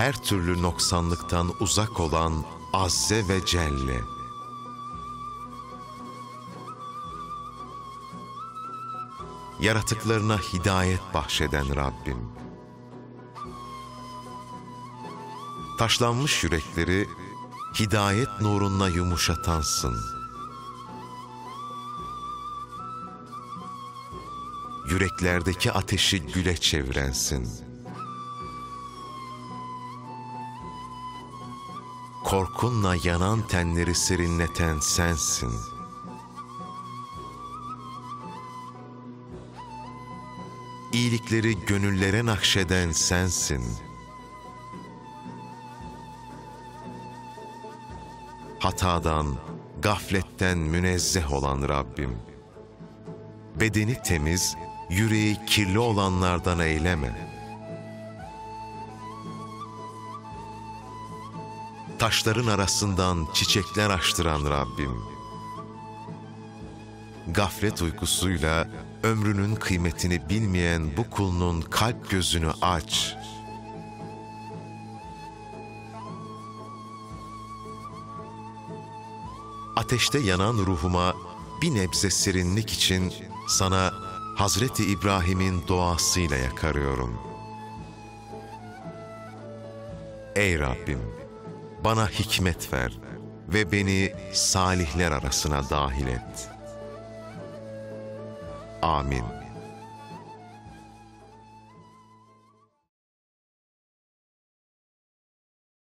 her türlü noksanlıktan uzak olan Azze ve Celle. Yaratıklarına hidayet bahşeden Rabbim. Taşlanmış yürekleri hidayet nurunla yumuşatansın. Yüreklerdeki ateşi güle çevirensin. Korkunla yanan tenleri serinleten sensin. İyilikleri gönüllere nakşeden sensin.'' hatadan, gafletten münezzeh olan Rabbim. Bedeni temiz, yüreği kirli olanlardan eyleme. Taşların arasından çiçekler açtıran Rabbim. Gaflet uykusuyla ömrünün kıymetini bilmeyen bu kulunun kalp gözünü aç.'' ateşte yanan ruhuma bir nebze serinlik için sana Hazreti İbrahim'in duasıyla yakarıyorum. Ey Rabbim, bana hikmet ver ve beni salihler arasına dahil et. Amin.